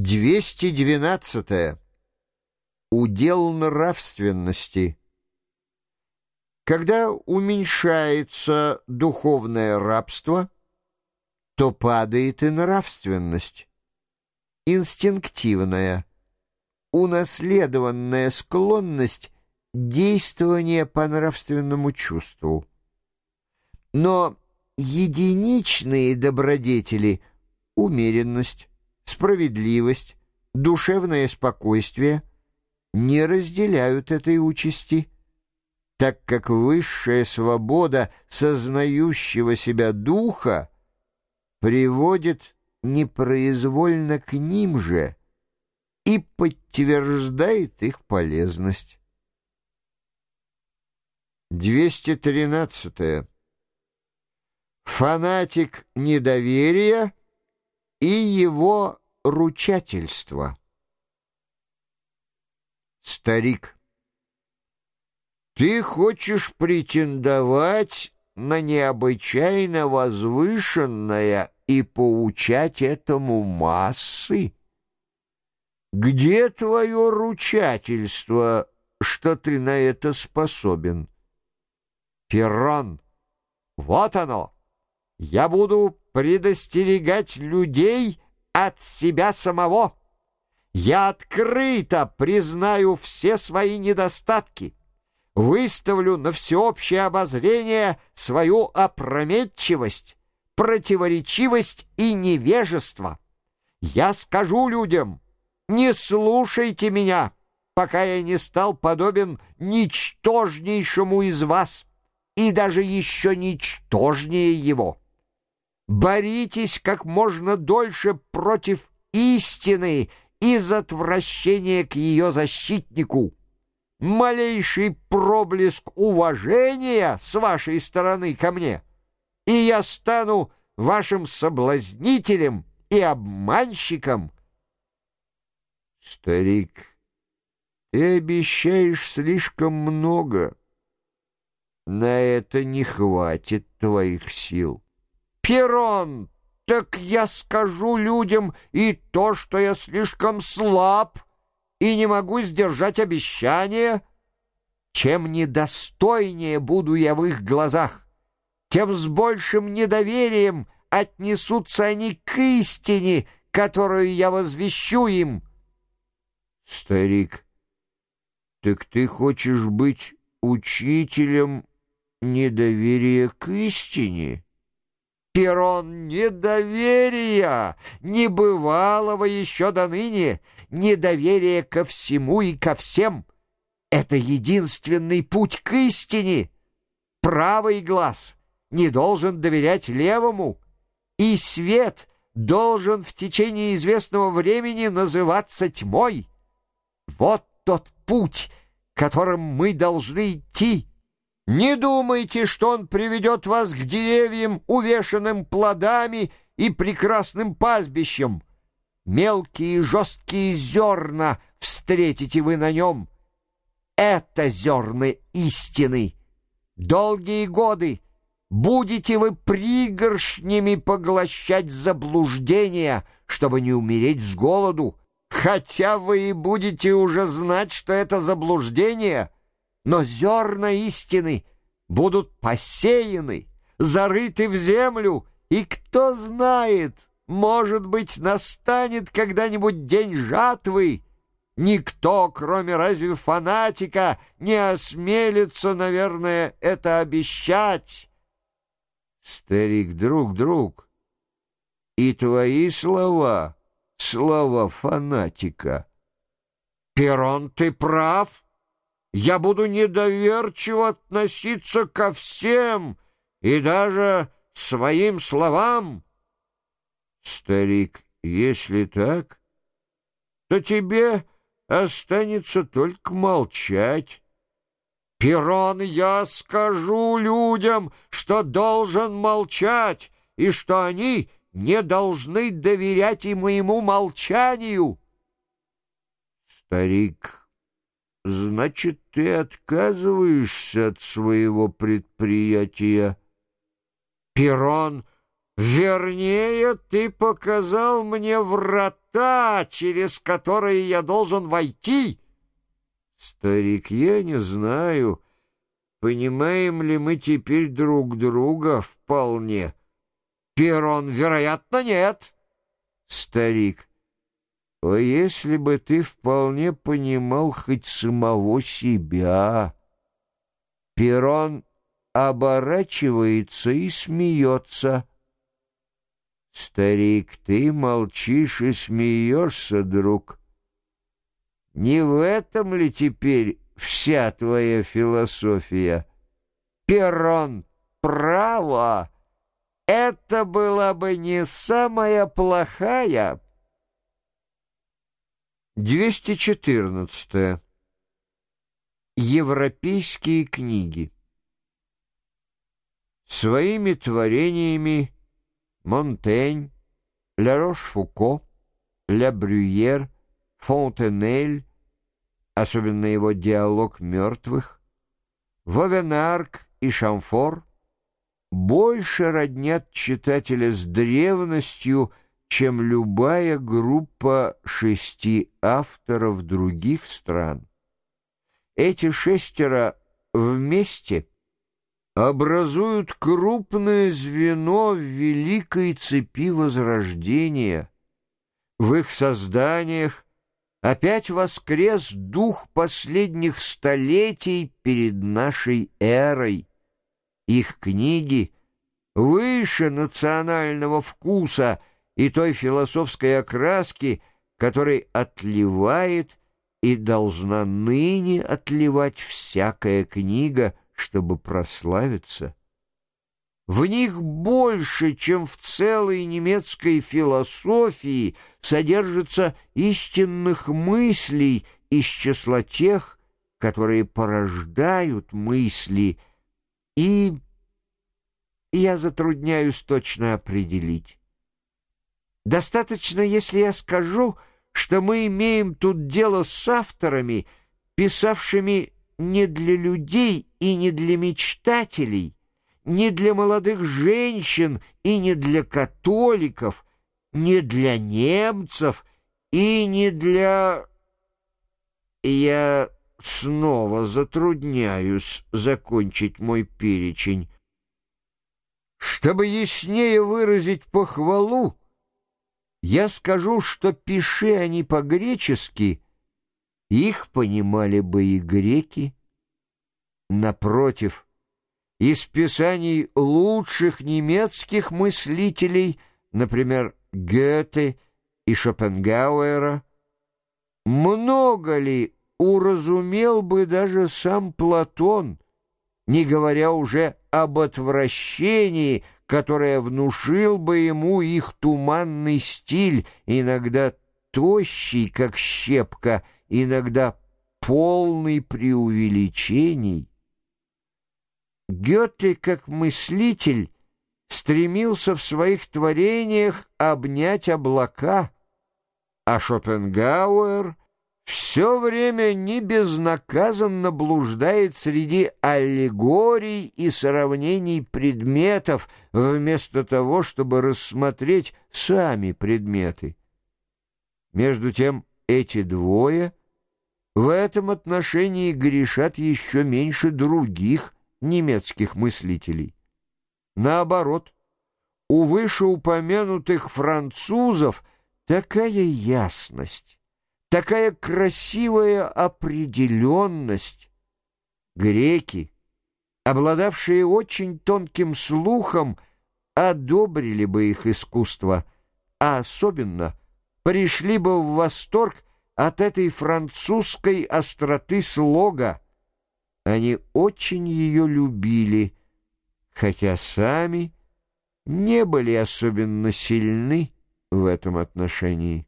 212. Удел нравственности. Когда уменьшается духовное рабство, то падает и нравственность. Инстинктивная, унаследованная склонность действования по нравственному чувству. Но единичные добродетели — умеренность, справедливость, душевное спокойствие не разделяют этой участи, так как высшая свобода сознающего себя духа приводит непроизвольно к ним же и подтверждает их полезность. 213. Фанатик недоверия и его ручательство. Старик. Ты хочешь претендовать на необычайно возвышенное и поучать этому массы? Где твое ручательство, что ты на это способен? Перрон. Вот оно. Я буду предостерегать людей от себя самого. Я открыто признаю все свои недостатки, выставлю на всеобщее обозрение свою опрометчивость, противоречивость и невежество. Я скажу людям, не слушайте меня, пока я не стал подобен ничтожнейшему из вас и даже еще ничтожнее его. Боритесь как можно дольше против истины из отвращения к ее защитнику. Малейший проблеск уважения с вашей стороны ко мне, и я стану вашим соблазнителем и обманщиком. Старик, ты обещаешь слишком много. На это не хватит твоих сил. Перрон, так я скажу людям и то, что я слишком слаб и не могу сдержать обещания. Чем недостойнее буду я в их глазах, тем с большим недоверием отнесутся они к истине, которую я возвещу им. Старик, так ты хочешь быть учителем недоверия к истине? Перрон недоверия, небывалого еще до ныне, недоверия ко всему и ко всем. Это единственный путь к истине. Правый глаз не должен доверять левому, и свет должен в течение известного времени называться тьмой. Вот тот путь, которым мы должны идти. Не думайте, что он приведет вас к деревьям, увешанным плодами и прекрасным пастбищем. Мелкие жесткие зерна встретите вы на нем. Это зерна истины. Долгие годы будете вы пригоршнями поглощать заблуждения, чтобы не умереть с голоду, хотя вы и будете уже знать, что это заблуждение — но зерна истины будут посеяны, зарыты в землю, и кто знает, может быть, настанет когда-нибудь день жатвы. Никто, кроме разве фанатика, не осмелится, наверное, это обещать. Старик, друг, друг, и твои слова — слова фанатика. Перрон, ты прав. Я буду недоверчиво относиться ко всем и даже своим словам. Старик, если так, то тебе останется только молчать. Перрон, я скажу людям, что должен молчать, и что они не должны доверять и моему молчанию. Старик Значит, ты отказываешься от своего предприятия. Перрон, Вернее, ты показал мне врата, через которые я должен войти. Старик, я не знаю, понимаем ли мы теперь друг друга вполне. Перон, вероятно, нет. Старик, а если бы ты вполне понимал хоть самого себя? Перон оборачивается и смеется. Старик, ты молчишь и смеешься, друг. Не в этом ли теперь вся твоя философия? Перрон, право, это была бы не самая плохая. 214. Европейские книги. Своими творениями Монтень, Ля Рош-Фуко, Ля Брюер, Фонтенель, особенно его диалог мертвых, Вовенарк и Шамфор больше роднят читателя с древностью, чем любая группа шести авторов других стран. Эти шестеро вместе — образуют крупное звено в великой цепи Возрождения. В их созданиях опять воскрес дух последних столетий перед нашей эрой. Их книги выше национального вкуса и той философской окраски, которой отливает и должна ныне отливать всякая книга — чтобы прославиться. В них больше, чем в целой немецкой философии, содержится истинных мыслей из числа тех, которые порождают мысли, и я затрудняюсь точно определить. Достаточно, если я скажу, что мы имеем тут дело с авторами, писавшими не для людей и не для мечтателей, не для молодых женщин и не для католиков, не для немцев и не для... Я снова затрудняюсь закончить мой перечень. Чтобы яснее выразить похвалу, я скажу, что пиши они по-гречески — их понимали бы и греки. Напротив, из писаний лучших немецких мыслителей, например, Гёте и Шопенгауэра, много ли уразумел бы даже сам Платон, не говоря уже об отвращении, которое внушил бы ему их туманный стиль, иногда тощий, как щепка, иногда полный преувеличений. Гёте, как мыслитель, стремился в своих творениях обнять облака, а Шопенгауэр все время не безнаказанно блуждает среди аллегорий и сравнений предметов, вместо того, чтобы рассмотреть сами предметы. Между тем эти двое в этом отношении грешат еще меньше других немецких мыслителей. Наоборот, у вышеупомянутых французов такая ясность, такая красивая определенность. Греки, обладавшие очень тонким слухом, одобрили бы их искусство, а особенно пришли бы в восторг от этой французской остроты слога. Они очень ее любили, хотя сами не были особенно сильны в этом отношении.